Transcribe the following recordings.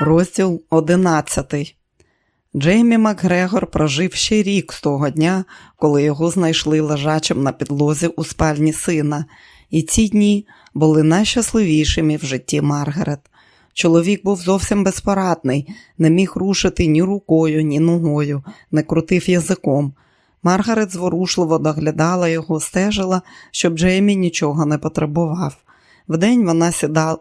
Розділ 11 Джеймі Макгрегор прожив ще рік з того дня, коли його знайшли лежачим на підлозі у спальні сина, і ці дні були найщасливішими в житті Маргарет. Чоловік був зовсім безпорадний, не міг рушити ні рукою, ні ногою, не крутив язиком. Маргарет зворушливо доглядала його, стежила, щоб Джеймі нічого не потребував. Вдень вона сідала,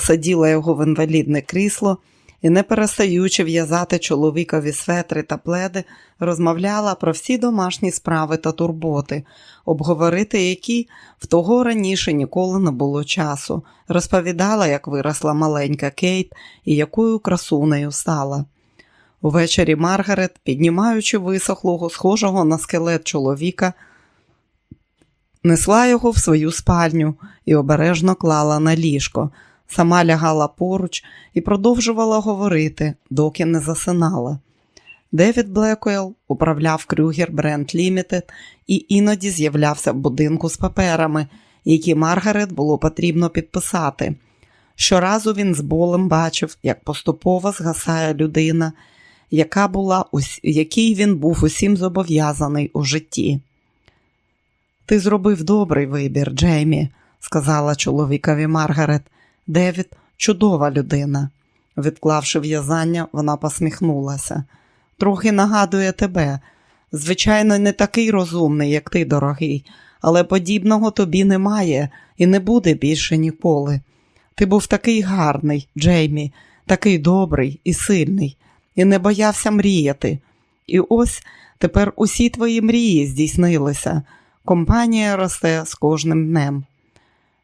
сиділа його в інвалідне крісло і, не перестаючи в'язати чоловікові светри та пледи, розмовляла про всі домашні справи та турботи, обговорити які в того раніше ніколи не було часу, розповідала, як виросла маленька Кейт і якою красунею стала. Увечері Маргарет, піднімаючи висохлого, схожого на скелет чоловіка, несла його в свою спальню і обережно клала на ліжко, сама лягала поруч і продовжувала говорити, доки не засинала. Девід Блекуел управляв Крюгер Бренд Лімітед і іноді з'являвся в будинку з паперами, які Маргарет було потрібно підписати. Щоразу він з болем бачив, як поступово згасає людина, яка була, якій він був усім зобов'язаний у житті. Ти зробив добрий вибір, Джеймі, сказала чоловікові Маргарет. Девід чудова людина. Відклавши в'язання, вона посміхнулася. Трохи нагадує тебе. Звичайно, не такий розумний, як ти, дорогий, але подібного тобі немає і не буде більше ніколи. Ти був такий гарний, Джеймі, такий добрий і сильний, і не боявся мріяти. І ось тепер усі твої мрії здійснилися. Компанія росте з кожним днем.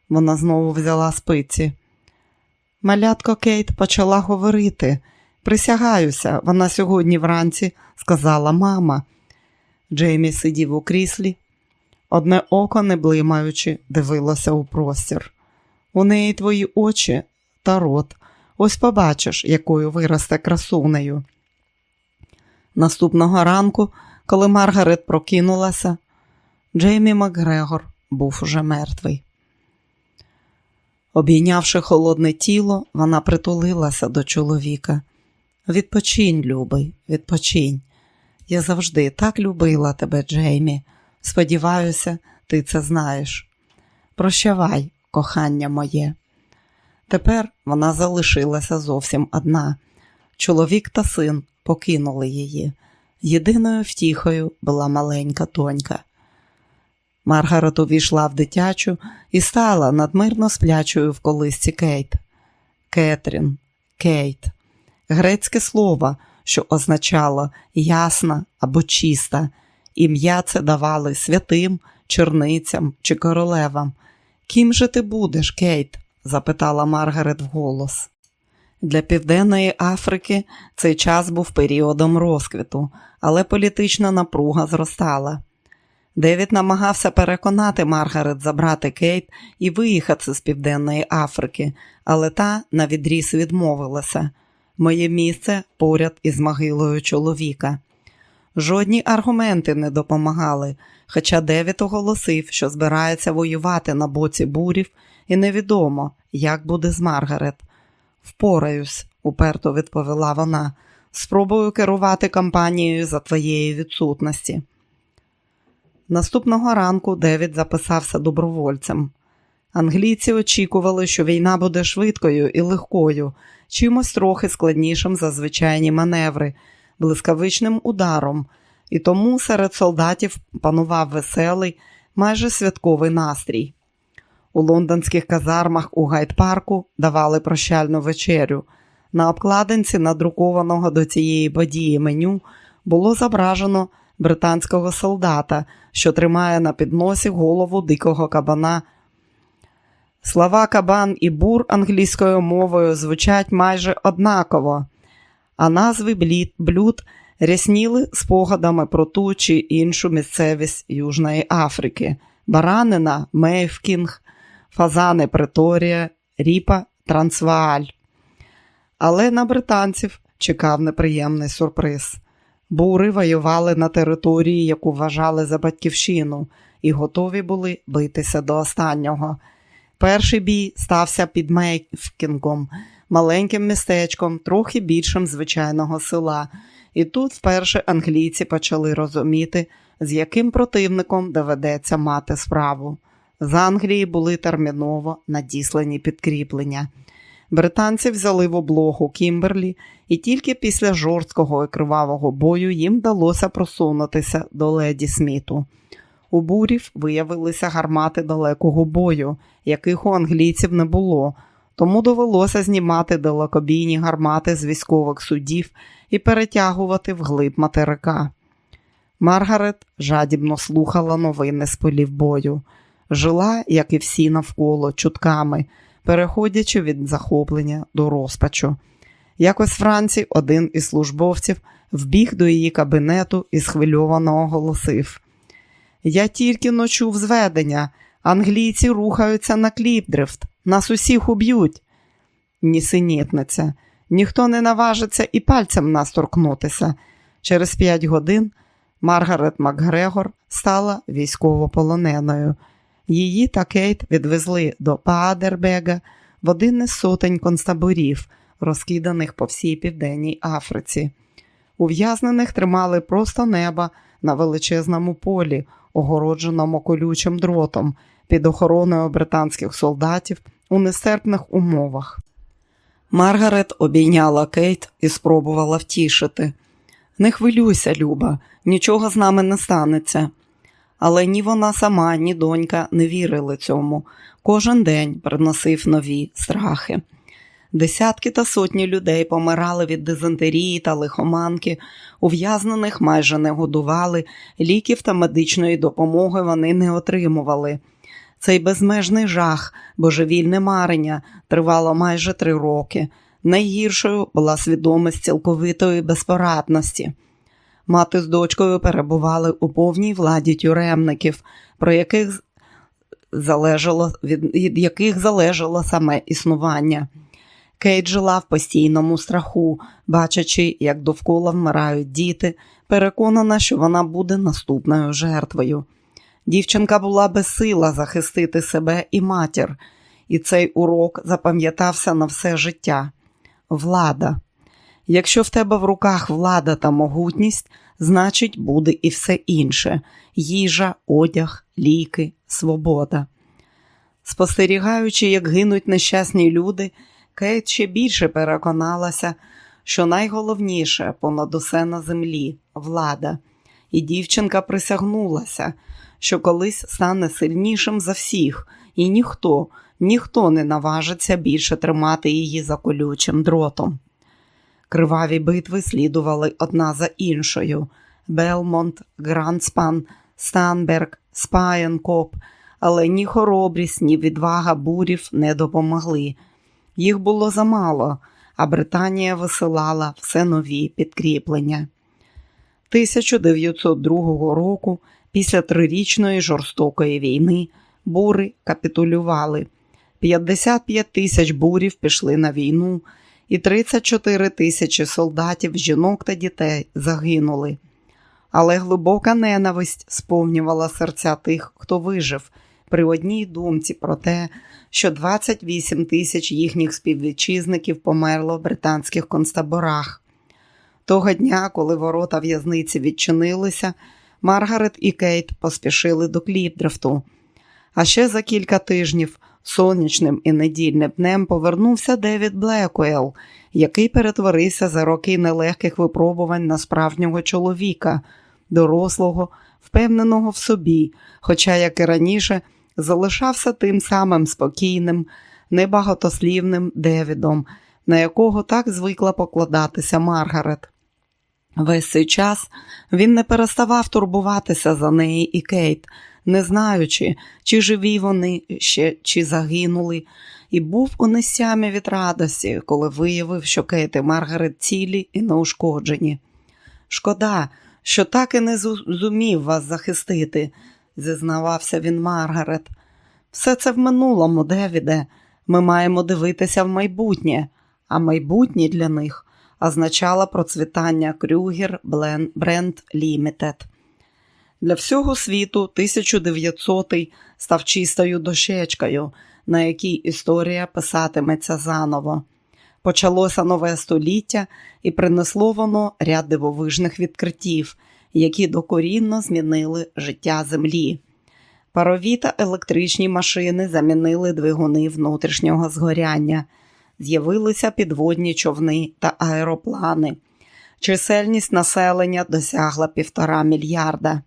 Вона знову взяла спиці. Малятко Кейт почала говорити. Присягаюся, вона сьогодні вранці сказала мама. Джеймі сидів у кріслі, одне око, не блимаючи, дивилося у простір. У неї твої очі та рот. Ось побачиш, якою виросте красунею. Наступного ранку, коли Маргарет прокинулася, Джеймі Макгрегор був уже мертвий. Обійнявши холодне тіло, вона притулилася до чоловіка. Відпочинь, любий, відпочинь. Я завжди так любила тебе, Джеймі. Сподіваюся, ти це знаєш. Прощавай, кохання моє. Тепер вона залишилася зовсім одна. Чоловік та син покинули її. Єдиною втіхою була маленька тонька. Маргарет увійшла в дитячу і стала надмирно сплячою в колисці Кейт. Кетрін, Кейт, грецьке слово, що означало ясна або чиста. Ім'я це давали святим, черницям чи королевам. Ким же ти будеш, Кейт? запитала Маргарет вголос. Для Південної Африки цей час був періодом розквіту, але політична напруга зростала. Девід намагався переконати Маргарет забрати Кейт і виїхати з Південної Африки, але та навідріз відмовилася. Моє місце поряд із могилою чоловіка. Жодні аргументи не допомагали, хоча Девід оголосив, що збирається воювати на боці бурів, і невідомо, як буде з Маргарет. Впораюсь, уперто відповіла вона. Спробую керувати кампанією за твоєї відсутності. Наступного ранку Девід записався добровольцем. Англійці очікували, що війна буде швидкою і легкою, чимось трохи складнішим за звичайні маневри, блискавичним ударом, і тому серед солдатів панував веселий, майже святковий настрій. У лондонських казармах у гайд-парку давали прощальну вечерю. На обкладинці надрукованого до цієї події меню було зображено британського солдата, що тримає на підносі голову дикого кабана. Слова кабан і бур англійською мовою звучать майже однаково, а назви блюд рясніли спогадами про ту чи іншу місцевість Южної Африки, баранина, Мейфкінг, фазани Преторія, Ріпа, Трансвааль. Але на британців чекав неприємний сюрприз. Бури воювали на території, яку вважали за батьківщину, і готові були битися до останнього. Перший бій стався під Мейкінгом, маленьким містечком, трохи більшим звичайного села. І тут вперше англійці почали розуміти, з яким противником доведеться мати справу. З Англії були терміново надіслані підкріплення. Британці взяли в облогу Кімберлі, і тільки після жорсткого і кривавого бою їм вдалося просунутися до леді Сміту. У бурів виявилися гармати далекого бою, яких у англійців не було, тому довелося знімати далекобійні гармати з військових судів і перетягувати вглиб материка. Маргарет жадібно слухала новини з полів бою, жила, як і всі навколо, чутками, переходячи від захоплення до розпачу. Якось вранці один із службовців вбіг до її кабінету і схвильовано оголосив: Я тільки ночув зведення, англійці рухаються на кліпдрифт, нас усіх уб'ють. Нісенітниця, ніхто не наважиться і пальцем нас торкнутися. Через п'ять годин Маргарет Макгрегор стала військовополоненою. Її та Кейт відвезли до Падербега в один із сотень концтаборів, розкиданих по всій південній Африці. Ув'язнених тримали просто неба на величезному полі, огородженому колючим дротом, під охороною британських солдатів у нестерпних умовах. Маргарет обійняла Кейт і спробувала втішити. Не хвилюйся, Люба, нічого з нами не станеться. Але ні вона сама, ні донька не вірили цьому. Кожен день приносив нові страхи. Десятки та сотні людей помирали від дизентерії та лихоманки, ув'язнених майже не годували, ліків та медичної допомоги вони не отримували. Цей безмежний жах, божевільне марення тривало майже три роки. Найгіршою була свідомість цілковитої безпорадності. Мати з дочкою перебували у повній владі тюремників, про яких залежало, від яких залежало саме існування. Кейт жила в постійному страху, бачачи, як довкола вмирають діти, переконана, що вона буде наступною жертвою. Дівчинка була безсила захистити себе і матір, і цей урок запам'ятався на все життя. Влада. Якщо в тебе в руках влада та могутність, значить, буде і все інше їжа, одяг, ліки, свобода. Спостерігаючи, як гинуть нещасні люди, Кейт ще більше переконалася, що найголовніше понад усе на землі влада, і дівчинка присягнулася, що колись стане сильнішим за всіх, і ніхто, ніхто не наважиться більше тримати її за колючим дротом. Криваві битви слідували одна за іншою: Белмонт, Грандспан, Станберг, Спаєнкоп, але ні хоробрість, ні відвага бурів не допомогли. Їх було замало, а Британія висилала все нові підкріплення. 1902 року, після трирічної жорстокої війни, бури капітулювали. 55 тисяч бурів пішли на війну, і 34 тисячі солдатів, жінок та дітей загинули. Але глибока ненависть сповнювала серця тих, хто вижив, при одній думці про те, що 28 тисяч їхніх співвітчизників померло в британських концтаборах. Того дня, коли ворота в'язниці відчинилися, Маргарет і Кейт поспішили до Кліпдрифту. А ще за кілька тижнів сонячним і недільним днем повернувся Девід Блекуел, який перетворився за роки нелегких випробувань на справжнього чоловіка, дорослого, впевненого в собі, хоча, як і раніше, залишався тим самим спокійним, небагатослівним Девідом, на якого так звикла покладатися Маргарет. Весь цей час він не переставав турбуватися за неї і Кейт, не знаючи, чи живі вони ще, чи загинули, і був у несямі від радості, коли виявив, що Кейт і Маргарет цілі і неушкоджені. Шкода, що так і не зумів вас захистити, зізнавався він Маргарет. Все це в минулому, Девіде. Ми маємо дивитися в майбутнє, а майбутнє для них означало процвітання Крюгер Бренд Лімітед. Для всього світу 1900-й став чистою дощечкою, на якій історія писатиметься заново. Почалося нове століття і принесло воно ряд дивовижних відкриттів, які докорінно змінили життя землі. Парові та електричні машини замінили двигуни внутрішнього згоряння, з'явилися підводні човни та аероплани. Чисельність населення досягла півтора мільярда.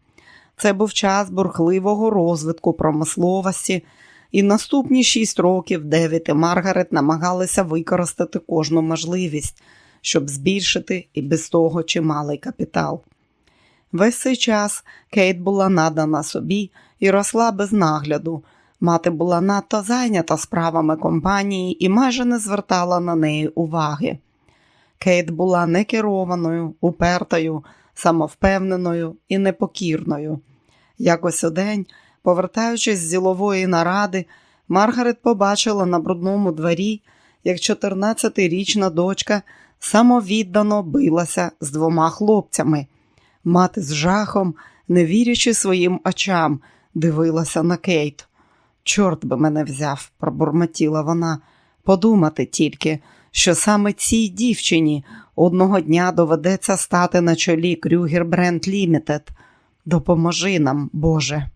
Це був час бурхливого розвитку промисловості, і наступні шість років Девід і Маргарет намагалися використати кожну можливість, щоб збільшити і без того чималий капітал. Весь цей час Кейт була надана собі і росла без нагляду. Мати була надто зайнята справами компанії і майже не звертала на неї уваги. Кейт була некерованою, упертою, самовпевненою і непокірною. Якось у день, повертаючись з ділової наради, Маргарет побачила на брудному дворі, як 14-річна дочка самовіддано билася з двома хлопцями. Мати з жахом, не вірячи своїм очам, дивилася на Кейт. Чорт би мене взяв, пробурмотіла вона. Подумати тільки, що саме цій дівчині одного дня доведеться стати на чолі Крюгер Бренд Лімітед. Допоможи нам, Боже.